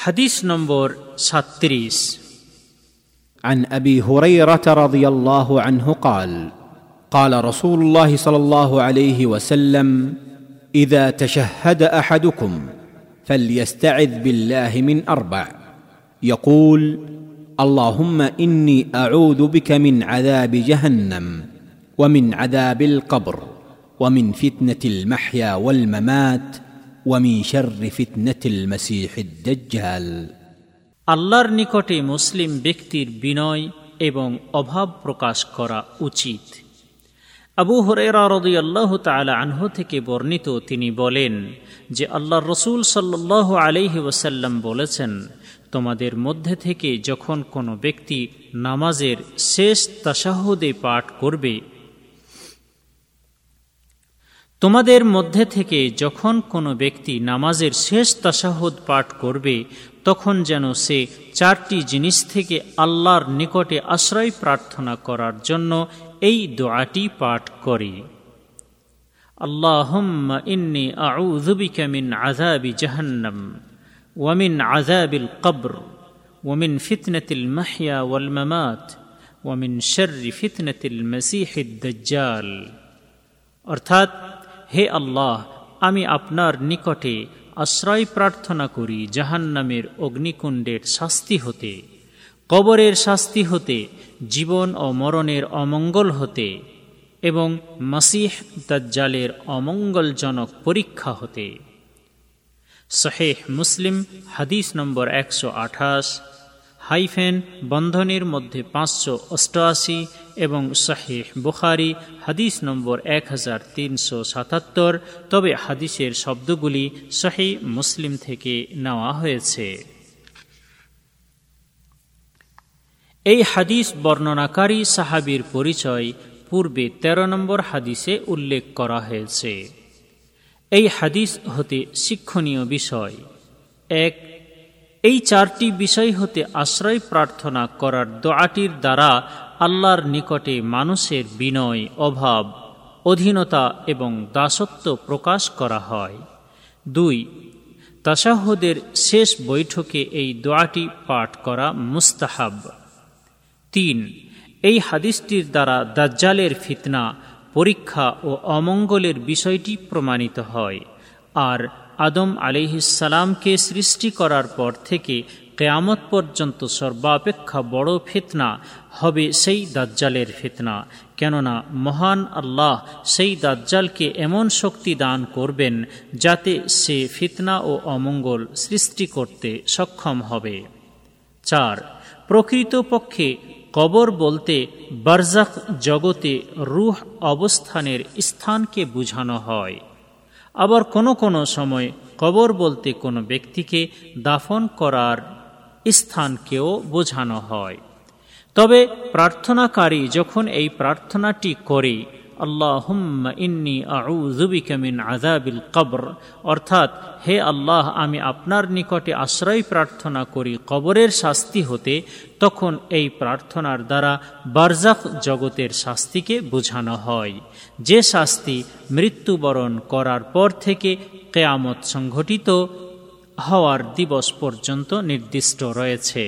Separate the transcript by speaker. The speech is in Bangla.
Speaker 1: حديث نمبر 36
Speaker 2: عن أبي هريرة رضي الله عنه قال قال رسول الله صلى الله عليه وسلم إذا تشهد أحدكم فليستعذ بالله من أربع. يقول اللهم إني أعوذ بك من عذاب جهنم ومن عذاب القبر ومن فتنة المحيا والممات ومن شر فتنه المسيح الدجال
Speaker 1: আল্লাহর নিকটে মুসলিম ব্যক্তির বিনয় এবং অভাব প্রকাশ করা উচিত আবু হরেরা রদি আল্লাহ তালা আনহু থেকে বর্ণিত তিনি বলেন যে আল্লাহ রসুল সাল্লাহ আলহি ওসাল্লাম বলেছেন তোমাদের মধ্যে থেকে যখন কোনো ব্যক্তি নামাজের শেষ তাসাহুদে পাঠ করবে তোমাদের মধ্যে থেকে যখন কোনো ব্যক্তি নামাজের শেষ তাসাহুদ পাঠ করবে, তখন যেন সে চারটি জিনিস থেকে আল্লাহর নিকটে আশ্রয় প্রার্থনা করার জন্য এই দোয়াটি পাঠ করে। আল্লাহম্মা ইন্নি আউযুবিকা মিন আযাবি জাহান্নাম ওয়া মিন আযাবিল কবর ওয়া মিন ফিতনাতিল ওয়াল মামাত ওয়া মিন শাররি ফিতনাতিল মাসীহিদ দাজ্জাল। অর্থাৎ হে আল্লাহ, আমি আপনার নিকটে আশ্রয় প্রার্থনা করি জাহান্নামের অগ্নিকুণ্ডের শাস্তি হতে, কবরের শাস্তি হতে, জীবন ও মরণের অমঙ্গল হতে এবং মাসিহ দাজ্জালের অমঙ্গলজনক পরীক্ষা হতে। শহেহ মুসলিম, হাদিস নম্বর একশো আঠাশ। হাইফেন বন্ধনের মধ্যে পাঁচশো অষ্টআশি এবং শাহেহ বুখারি হাদিস নম্বর এক হাজার তিনশো সাতাত্তর, তবে হাদিসের শব্দগুলি শাহি মুসলিম থেকে নেওয়া হয়েছে। এই হাদিস বর্ণনাকারী সাহাবির পরিচয় পূর্বে ১৩ নম্বর হাদিসে উল্লেখ করা হয়েছে। এই হাদিস হতে শিক্ষণীয় বিষয়। এক এই চারটি বিষয় হতে আশ্রয় প্রার্থনা করার দোয়াটির দ্বারা আল্লাহর নিকটে মানুষের বিনয়, অভাব, অধীনতা এবং দাসত্ব প্রকাশ করা হয়। দুই তাসাহুদের শেষ বৈঠকে এই দোয়াটি পাঠ করা মুস্তাহাব। তিন, এই হাদিসটির দ্বারা দাজ্জালের ফিতনা, পরীক্ষা ও অমঙ্গলের বিষয়টি প্রমাণিত হয়। আর আদম আলিহিসালামকে সৃষ্টি করার পর থেকে কেয়ামত পর্যন্ত সর্বাপেক্ষা বড় ফিতনা হবে সেই দাজ্জালের ফিতনা। কেননা মহান আল্লাহ সেই দাজ্জালকে এমন শক্তি দান করবেন যাতে সে ফিতনা ও অমঙ্গল সৃষ্টি করতে সক্ষম হবে। চার, প্রকৃতপক্ষে কবর বলতে বারজাক জগতে রুহ অবস্থানের স্থানকে বুঝানো হয়। আবার কোনো কোনো সময় কবর বলতে কোনো ব্যক্তিকে দাফন করার স্থানকেও বোঝানো হয়। তবে প্রার্থনাকারী যখন এই প্রার্থনাটি করে আল্লাহুম্মা ইন্নি আউযুবিকা মিন আযাবিল কবর। অর্থাৎ, হে আল্লাহ, আমি আপনার নিকটে আশ্রয় প্রার্থনা করি কবরের শাস্তি হতে, তখন এই প্রার্থনার দ্বারা বারজাক জগতের শাস্তিকে বোঝানো হয়। যে শাস্তি মৃত্যুবরণ করার পর থেকে কেয়ামত সংঘটিত হওয়ার দিবস পর্যন্ত নির্দিষ্ট রয়েছে।